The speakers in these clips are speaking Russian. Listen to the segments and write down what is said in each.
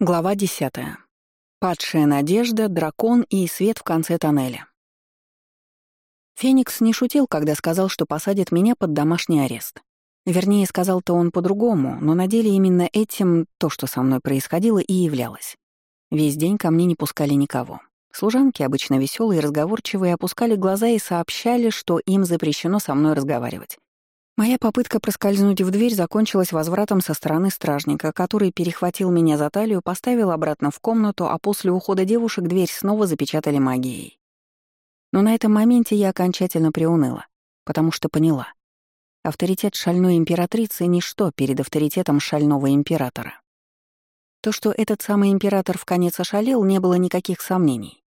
Глава десятая. Падшая надежда, дракон и свет в конце тоннеля. Феникс не шутил, когда сказал, что посадит меня под домашний арест. Вернее, сказал-то он по-другому, но на деле именно этим то, что со мной происходило, и являлось. Весь день ко мне не пускали никого. Служанки, обычно веселые и разговорчивые, опускали глаза и сообщали, что им запрещено со мной разговаривать. Моя попытка проскользнуть в дверь закончилась возвратом со стороны стражника, который перехватил меня за талию, поставил обратно в комнату, а после ухода девушек дверь снова запечатали магией. Но на этом моменте я окончательно приуныла, потому что поняла. Авторитет шальной императрицы — ничто перед авторитетом шального императора. То, что этот самый император в конец ошалел, не было никаких сомнений.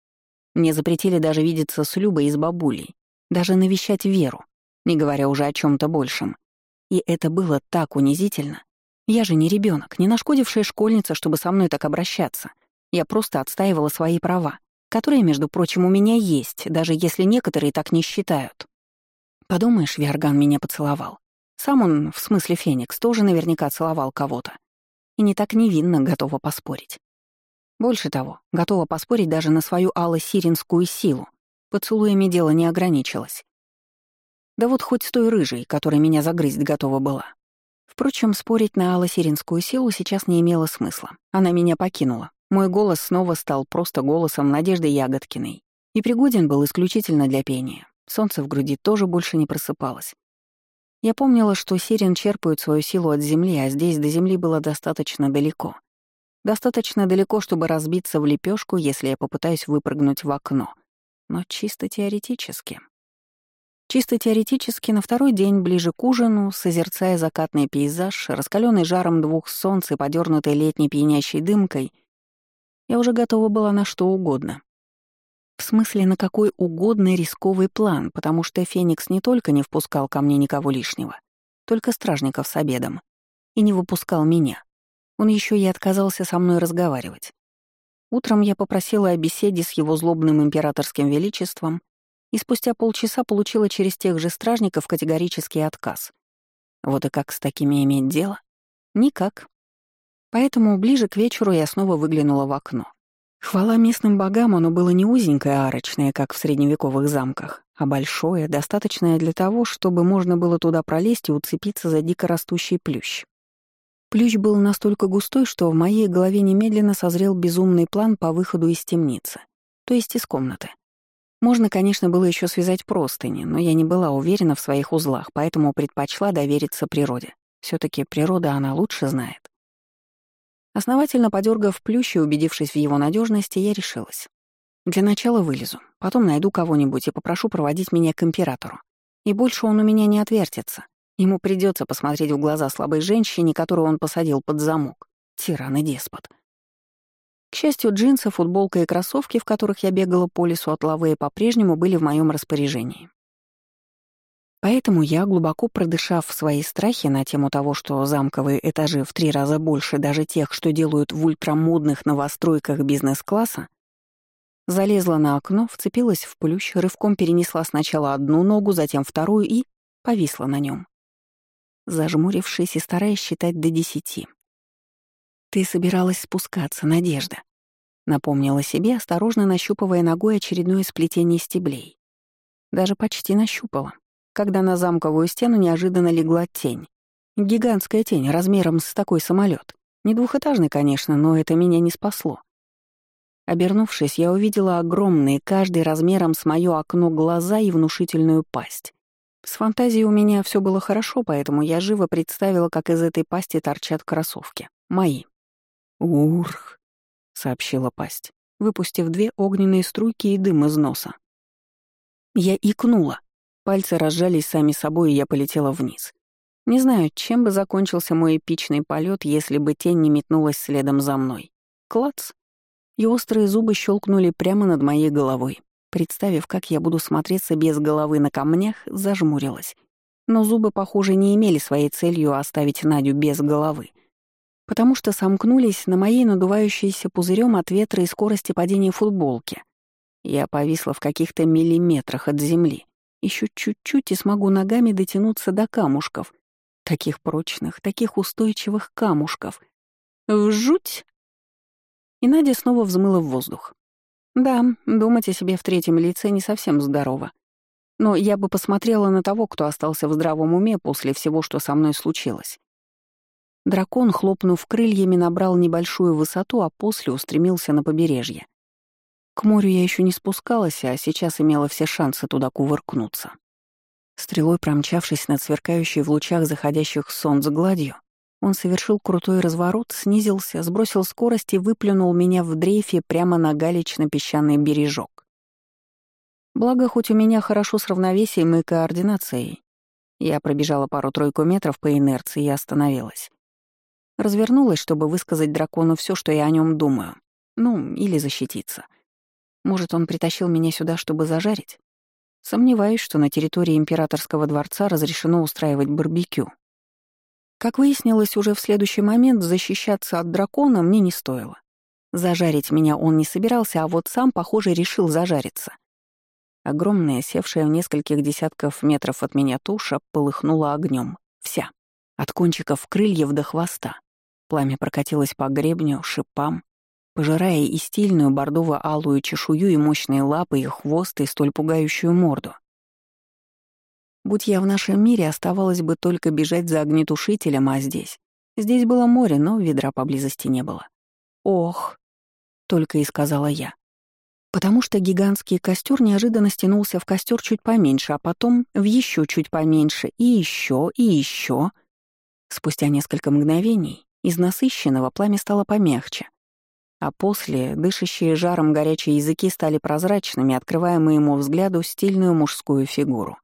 Мне запретили даже видеться с Любой и с бабулей, даже навещать Веру, не говоря уже о чем то большем. И это было так унизительно. Я же не ребенок, не нашкодившая школьница, чтобы со мной так обращаться. Я просто отстаивала свои права, которые, между прочим, у меня есть, даже если некоторые так не считают. Подумаешь, Виарган меня поцеловал. Сам он, в смысле Феникс, тоже наверняка целовал кого-то. И не так невинно готова поспорить. Больше того, готова поспорить даже на свою алло-сиринскую силу. Поцелуями дело не ограничилось. Да вот хоть с той рыжей, которая меня загрызть готова была. Впрочем, спорить на аллосиринскую силу сейчас не имело смысла. Она меня покинула. Мой голос снова стал просто голосом Надежды Ягодкиной. И пригоден был исключительно для пения. Солнце в груди тоже больше не просыпалось. Я помнила, что сирен черпают свою силу от земли, а здесь до земли было достаточно далеко. Достаточно далеко, чтобы разбиться в лепешку, если я попытаюсь выпрыгнуть в окно. Но чисто теоретически. Чисто теоретически, на второй день, ближе к ужину, созерцая закатный пейзаж, раскаленный жаром двух солнц и подернутой летней пьянящей дымкой, я уже готова была на что угодно. В смысле, на какой угодно рисковый план, потому что Феникс не только не впускал ко мне никого лишнего, только стражников с обедом, и не выпускал меня. Он еще и отказался со мной разговаривать. Утром я попросила о беседе с его злобным императорским величеством, и спустя полчаса получила через тех же стражников категорический отказ. Вот и как с такими иметь дело? Никак. Поэтому ближе к вечеру я снова выглянула в окно. Хвала местным богам, оно было не узенькое арочное, как в средневековых замках, а большое, достаточное для того, чтобы можно было туда пролезть и уцепиться за дикорастущий плющ. Плющ был настолько густой, что в моей голове немедленно созрел безумный план по выходу из темницы, то есть из комнаты. Можно, конечно, было еще связать простыни, но я не была уверена в своих узлах, поэтому предпочла довериться природе. все таки природа она лучше знает. Основательно подергав плющ и убедившись в его надежности, я решилась. Для начала вылезу, потом найду кого-нибудь и попрошу проводить меня к императору. И больше он у меня не отвертится. Ему придется посмотреть в глаза слабой женщине, которую он посадил под замок. Тиран и деспот. К счастью, джинсы, футболка и кроссовки, в которых я бегала по лесу от лавы, по-прежнему были в моем распоряжении. Поэтому я, глубоко продышав свои страхи на тему того, что замковые этажи в три раза больше даже тех, что делают в ультрамодных новостройках бизнес-класса, залезла на окно, вцепилась в плющ, рывком перенесла сначала одну ногу, затем вторую и повисла на нем, зажмурившись и стараясь считать до десяти. «Ты собиралась спускаться, Надежда», — напомнила себе, осторожно нащупывая ногой очередное сплетение стеблей. Даже почти нащупала, когда на замковую стену неожиданно легла тень. Гигантская тень, размером с такой самолет. Не двухэтажный, конечно, но это меня не спасло. Обернувшись, я увидела огромные, каждый размером с моё окно глаза и внушительную пасть. С фантазией у меня все было хорошо, поэтому я живо представила, как из этой пасти торчат кроссовки. Мои. «Урх», — сообщила пасть, выпустив две огненные струйки и дым из носа. Я икнула. Пальцы разжались сами собой, и я полетела вниз. Не знаю, чем бы закончился мой эпичный полет, если бы тень не метнулась следом за мной. Клац! И острые зубы щелкнули прямо над моей головой. Представив, как я буду смотреться без головы на камнях, зажмурилась. Но зубы, похоже, не имели своей целью оставить Надю без головы потому что сомкнулись на моей надувающейся пузырем от ветра и скорости падения футболки. Я повисла в каких-то миллиметрах от земли. Еще чуть-чуть и смогу ногами дотянуться до камушков. Таких прочных, таких устойчивых камушков. В жуть! И Надя снова взмыла в воздух. Да, думать о себе в третьем лице не совсем здорово. Но я бы посмотрела на того, кто остался в здравом уме после всего, что со мной случилось. Дракон, хлопнув крыльями, набрал небольшую высоту, а после устремился на побережье. К морю я еще не спускалась, а сейчас имела все шансы туда кувыркнуться. Стрелой промчавшись над сверкающей в лучах заходящих солнц гладью, он совершил крутой разворот, снизился, сбросил скорость и выплюнул меня в дрейфе прямо на галечно-песчаный бережок. Благо, хоть у меня хорошо с равновесием и координацией. Я пробежала пару-тройку метров по инерции и остановилась. Развернулась, чтобы высказать дракону все, что я о нем думаю. Ну, или защититься. Может, он притащил меня сюда, чтобы зажарить? Сомневаюсь, что на территории императорского дворца разрешено устраивать барбекю. Как выяснилось уже в следующий момент, защищаться от дракона мне не стоило. Зажарить меня он не собирался, а вот сам, похоже, решил зажариться. Огромная, севшая в нескольких десятков метров от меня туша, полыхнула огнем. Вся. От кончиков крыльев до хвоста. Пламя прокатилось по гребню, шипам, пожирая и стильную бордово-алую чешую, и мощные лапы, и хвост, и столь пугающую морду. Будь я в нашем мире, оставалось бы только бежать за огнетушителем, а здесь... Здесь было море, но ведра поблизости не было. «Ох!» — только и сказала я. Потому что гигантский костер неожиданно стянулся в костер чуть поменьше, а потом в еще чуть поменьше, и еще, и еще. Спустя несколько мгновений из насыщенного пламя стало помягче, а после дышащие жаром горячие языки стали прозрачными, открывая моему взгляду стильную мужскую фигуру.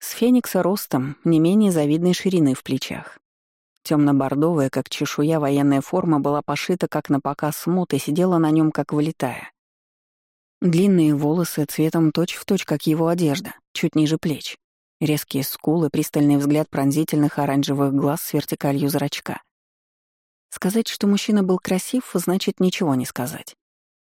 С феникса ростом не менее завидной ширины в плечах. Темно-бордовая, как чешуя, военная форма была пошита как на показ смут и сидела на нем как вылетая. Длинные волосы цветом точь-в-точь, точь, как его одежда, чуть ниже плеч. Резкие скулы, пристальный взгляд пронзительных оранжевых глаз с вертикалью зрачка. Сказать, что мужчина был красив, значит ничего не сказать.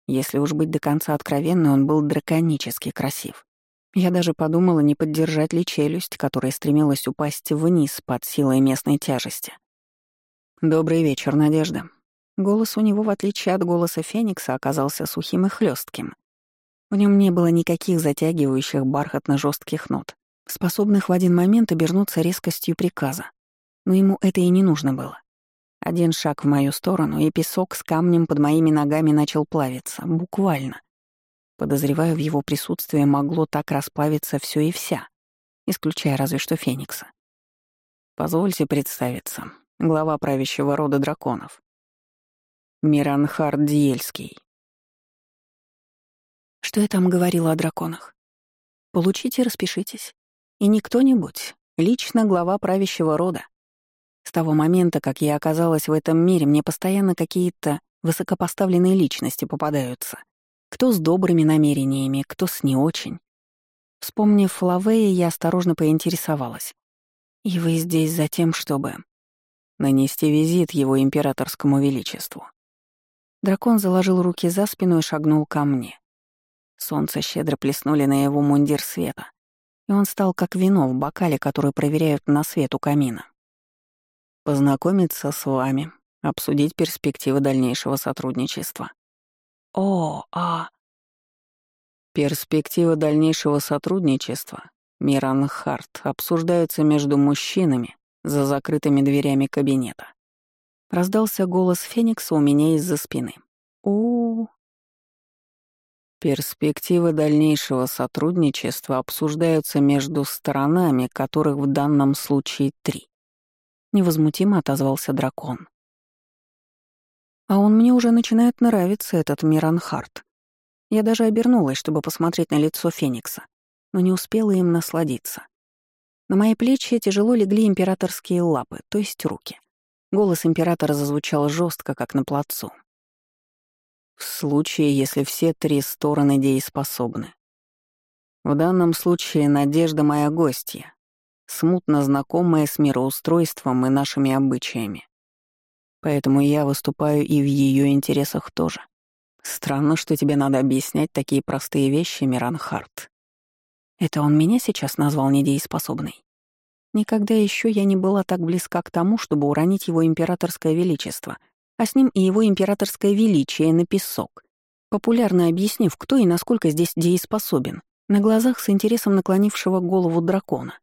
Если уж быть до конца откровенной, он был драконически красив. Я даже подумала, не поддержать ли челюсть, которая стремилась упасть вниз под силой местной тяжести. «Добрый вечер, Надежда». Голос у него, в отличие от голоса Феникса, оказался сухим и хлестким. В нем не было никаких затягивающих бархатно жестких нот, способных в один момент обернуться резкостью приказа. Но ему это и не нужно было. Один шаг в мою сторону, и песок с камнем под моими ногами начал плавиться, буквально. Подозреваю, в его присутствии могло так расплавиться все и вся, исключая разве что Феникса. Позвольте представиться. Глава правящего рода драконов. Миранхард Диельский. Что я там говорила о драконах? Получите, распишитесь. И не кто-нибудь, лично глава правящего рода. С того момента, как я оказалась в этом мире, мне постоянно какие-то высокопоставленные личности попадаются — кто с добрыми намерениями, кто с не очень. Вспомнив Лавея, я осторожно поинтересовалась. «И вы здесь за тем, чтобы...» «Нанести визит его императорскому величеству». Дракон заложил руки за спину и шагнул ко мне. Солнце щедро плеснули на его мундир света, и он стал как вино в бокале, который проверяют на свет у камина. «Познакомиться с вами, обсудить перспективы дальнейшего сотрудничества», о, а... Перспективы дальнейшего сотрудничества, Миран Харт, обсуждаются между мужчинами за закрытыми дверями кабинета. Раздался голос Феникса у меня из-за спины. у Перспективы дальнейшего сотрудничества обсуждаются между сторонами, которых в данном случае три. Невозмутимо отозвался дракон. А он мне уже начинает нравиться, этот Миранхарт. Я даже обернулась, чтобы посмотреть на лицо Феникса, но не успела им насладиться. На мои плечи тяжело легли императорские лапы, то есть руки. Голос императора зазвучал жестко, как на плацу. В случае, если все три стороны дееспособны. В данном случае Надежда моя гостья, смутно знакомая с мироустройством и нашими обычаями. Поэтому я выступаю и в ее интересах тоже. Странно, что тебе надо объяснять такие простые вещи, Миран Харт. Это он меня сейчас назвал недееспособной. Никогда еще я не была так близка к тому, чтобы уронить его императорское величество, а с ним и его императорское величие на песок, популярно объяснив, кто и насколько здесь дееспособен, на глазах с интересом наклонившего голову дракона.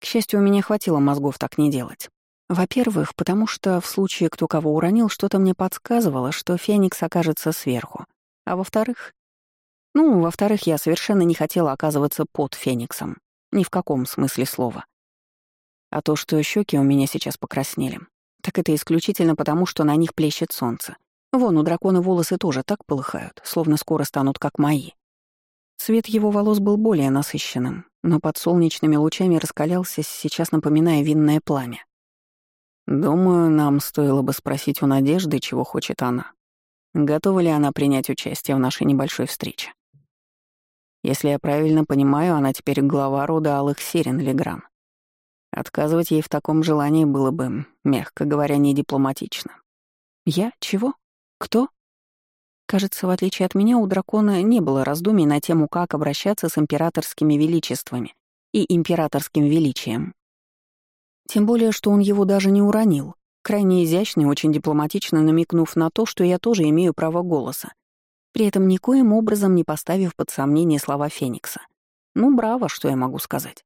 К счастью, у меня хватило мозгов так не делать. Во-первых, потому что в случае кто кого уронил, что-то мне подсказывало, что Феникс окажется сверху. А во-вторых... Ну, во-вторых, я совершенно не хотела оказываться под Фениксом. Ни в каком смысле слова. А то, что щеки у меня сейчас покраснели, так это исключительно потому, что на них плещет солнце. Вон, у дракона волосы тоже так полыхают, словно скоро станут как мои. Цвет его волос был более насыщенным, но под солнечными лучами раскалялся, сейчас напоминая винное пламя. Думаю, нам стоило бы спросить у Надежды, чего хочет она. Готова ли она принять участие в нашей небольшой встрече? Если я правильно понимаю, она теперь глава рода Алых Сирен Легран. Отказывать ей в таком желании было бы, мягко говоря, не дипломатично. Я? Чего? Кто? Кажется, в отличие от меня, у дракона не было раздумий на тему, как обращаться с императорскими величествами и императорским величием. Тем более, что он его даже не уронил, крайне изящно и очень дипломатично намекнув на то, что я тоже имею право голоса, при этом никоим образом не поставив под сомнение слова Феникса. Ну, браво, что я могу сказать.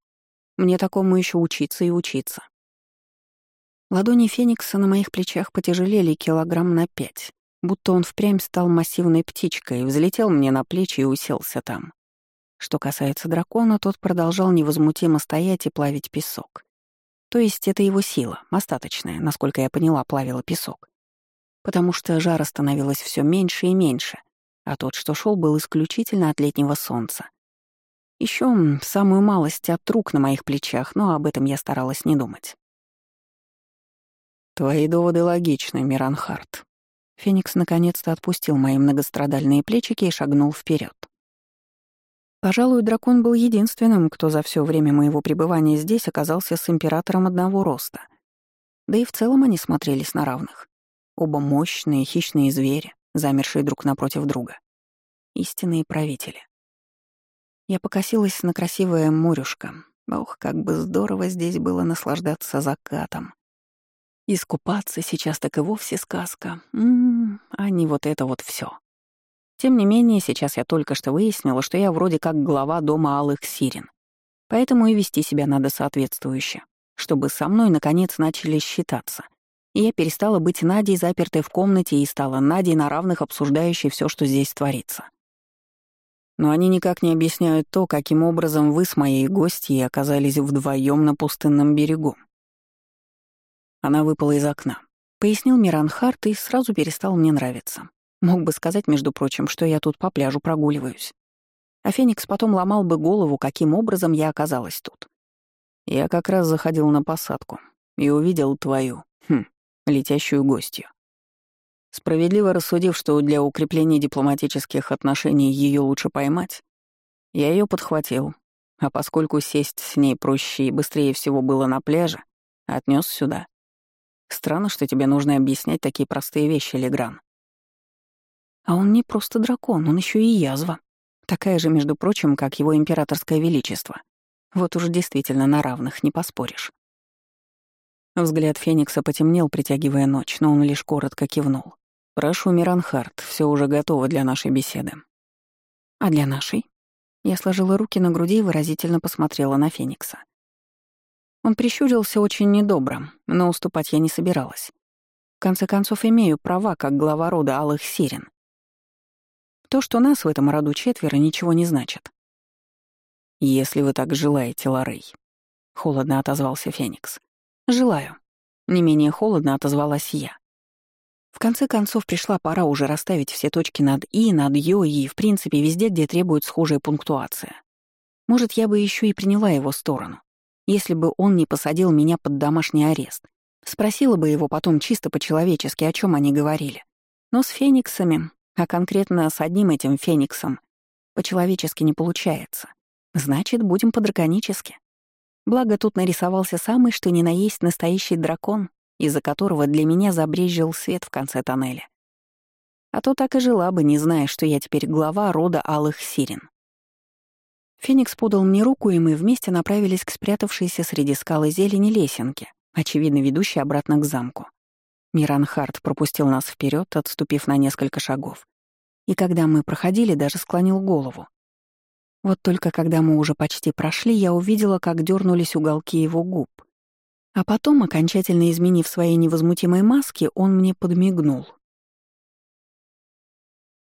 Мне такому еще учиться и учиться. Ладони Феникса на моих плечах потяжелели килограмм на пять, будто он впрямь стал массивной птичкой, взлетел мне на плечи и уселся там. Что касается дракона, тот продолжал невозмутимо стоять и плавить песок. То есть это его сила, остаточная, насколько я поняла, плавила песок. Потому что жара становилось все меньше и меньше, а тот, что шел, был исключительно от летнего солнца. Еще самую малость от рук на моих плечах, но об этом я старалась не думать. «Твои доводы логичны, Миранхарт». Феникс наконец-то отпустил мои многострадальные плечики и шагнул вперед. Пожалуй, дракон был единственным, кто за все время моего пребывания здесь оказался с императором одного роста. Да и в целом они смотрелись на равных. Оба мощные, хищные звери, замершие друг напротив друга. Истинные правители. Я покосилась на красивое морюшко. Ох, как бы здорово здесь было наслаждаться закатом. Искупаться сейчас так и вовсе сказка. М -м, а не вот это вот все. Тем не менее, сейчас я только что выяснила, что я вроде как глава дома Алых Сирен. Поэтому и вести себя надо соответствующе, чтобы со мной наконец начали считаться. И я перестала быть Надей, запертой в комнате, и стала Надей на равных, обсуждающей все, что здесь творится. Но они никак не объясняют то, каким образом вы с моей гостьей оказались вдвоем на пустынном берегу. Она выпала из окна. Пояснил Миранхарт и сразу перестал мне нравиться. Мог бы сказать, между прочим, что я тут по пляжу прогуливаюсь. А Феникс потом ломал бы голову, каким образом я оказалась тут. Я как раз заходил на посадку и увидел твою, хм, летящую гостью. Справедливо рассудив, что для укрепления дипломатических отношений ее лучше поймать, я ее подхватил, а поскольку сесть с ней проще и быстрее всего было на пляже, отнес сюда. Странно, что тебе нужно объяснять такие простые вещи, Легран. А он не просто дракон, он еще и язва. Такая же, между прочим, как его императорское величество. Вот уж действительно на равных, не поспоришь. Взгляд Феникса потемнел, притягивая ночь, но он лишь коротко кивнул. «Прошу, Миранхарт, все уже готово для нашей беседы». «А для нашей?» Я сложила руки на груди и выразительно посмотрела на Феникса. Он прищурился очень недобро, но уступать я не собиралась. В конце концов, имею права, как глава рода Алых Сирен. То, что нас в этом роду четверо, ничего не значит. «Если вы так желаете, Лорей», — холодно отозвался Феникс. «Желаю». Не менее холодно отозвалась я. В конце концов, пришла пора уже расставить все точки над «и», над «ё» и, в принципе, везде, где требует схожая пунктуация. Может, я бы еще и приняла его сторону, если бы он не посадил меня под домашний арест. Спросила бы его потом чисто по-человечески, о чем они говорили. Но с фениксами а конкретно с одним этим фениксом, по-человечески не получается. Значит, будем по-драконически. Благо тут нарисовался самый что ни на есть настоящий дракон, из-за которого для меня забрезжил свет в конце тоннеля. А то так и жила бы, не зная, что я теперь глава рода Алых Сирен. Феникс подал мне руку, и мы вместе направились к спрятавшейся среди скалы зелени лесенке, очевидно ведущей обратно к замку. Миранхарт пропустил нас вперед, отступив на несколько шагов. И когда мы проходили, даже склонил голову. Вот только когда мы уже почти прошли, я увидела, как дернулись уголки его губ. А потом, окончательно изменив своей невозмутимой маски, он мне подмигнул.